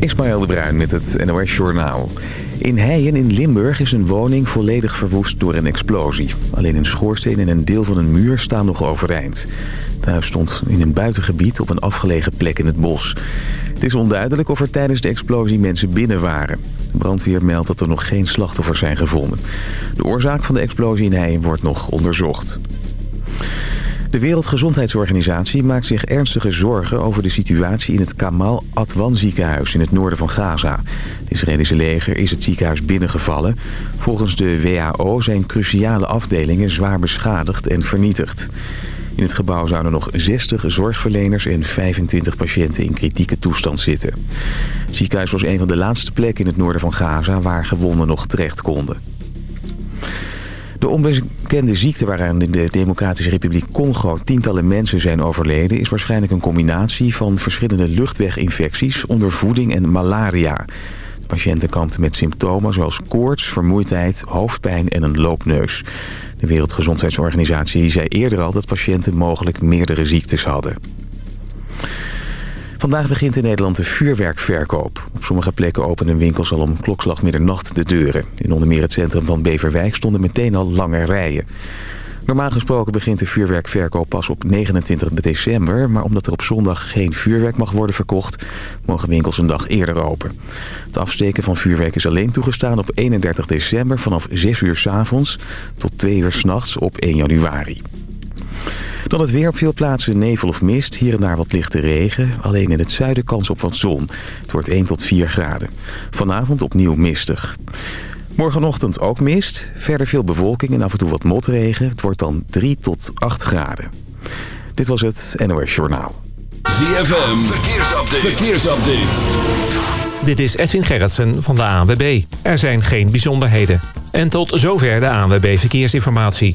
Ismaël de Bruin met het NOS Journaal. In Heijen in Limburg is een woning volledig verwoest door een explosie. Alleen een schoorsteen en een deel van een muur staan nog overeind. Het huis stond in een buitengebied op een afgelegen plek in het bos. Het is onduidelijk of er tijdens de explosie mensen binnen waren. De brandweer meldt dat er nog geen slachtoffers zijn gevonden. De oorzaak van de explosie in Heijen wordt nog onderzocht. De Wereldgezondheidsorganisatie maakt zich ernstige zorgen over de situatie in het Kamal Adwan ziekenhuis in het noorden van Gaza. Het Israëlische leger is het ziekenhuis binnengevallen. Volgens de WHO zijn cruciale afdelingen zwaar beschadigd en vernietigd. In het gebouw zouden nog 60 zorgverleners en 25 patiënten in kritieke toestand zitten. Het ziekenhuis was een van de laatste plekken in het noorden van Gaza waar gewonden nog terecht konden. De onbekende ziekte waaraan in de Democratische Republiek Congo tientallen mensen zijn overleden... is waarschijnlijk een combinatie van verschillende luchtweginfecties, ondervoeding en malaria. Patiënten kampten met symptomen zoals koorts, vermoeidheid, hoofdpijn en een loopneus. De Wereldgezondheidsorganisatie zei eerder al dat patiënten mogelijk meerdere ziektes hadden. Vandaag begint in Nederland de vuurwerkverkoop. Op sommige plekken openen winkels al om klokslag middernacht de deuren. In onder meer het centrum van Beverwijk stonden meteen al lange rijen. Normaal gesproken begint de vuurwerkverkoop pas op 29 december... maar omdat er op zondag geen vuurwerk mag worden verkocht... mogen winkels een dag eerder open. Het afsteken van vuurwerk is alleen toegestaan op 31 december... vanaf 6 uur s avonds tot 2 uur s'nachts op 1 januari. Dan het weer op veel plaatsen nevel of mist. Hier en daar wat lichte regen. Alleen in het zuiden kans op wat zon. Het wordt 1 tot 4 graden. Vanavond opnieuw mistig. Morgenochtend ook mist. Verder veel bewolking en af en toe wat motregen. Het wordt dan 3 tot 8 graden. Dit was het NOS Journaal. ZFM. Verkeersupdate. Verkeersupdate. Dit is Edwin Gerritsen van de ANWB. Er zijn geen bijzonderheden. En tot zover de ANWB Verkeersinformatie.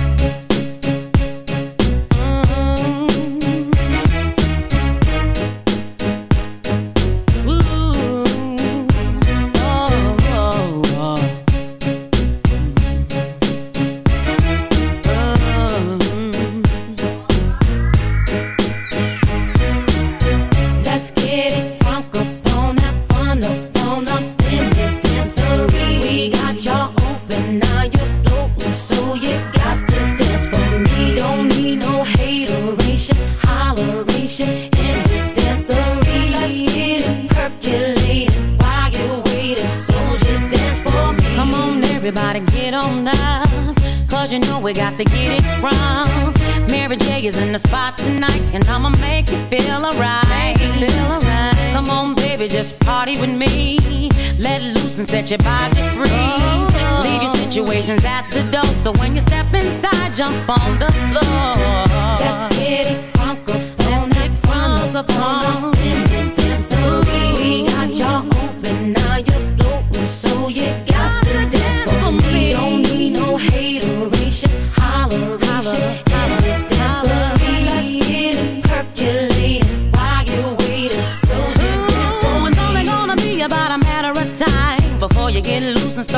And set your body free. Leave your situations at the door, so when you step inside, jump on the floor. Let's get it funk up on that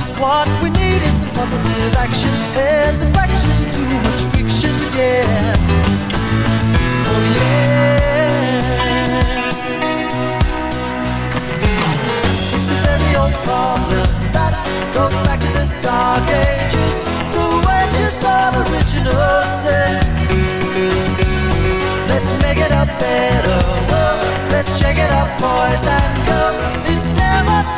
actions. What we need is some positive action. There's a fraction too much friction, yeah. Oh yeah. It's a very old problem that goes back to the dark ages, the wages of original sin. Let's make it a better world. Let's shake it up, boys and girls. It's never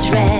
was red.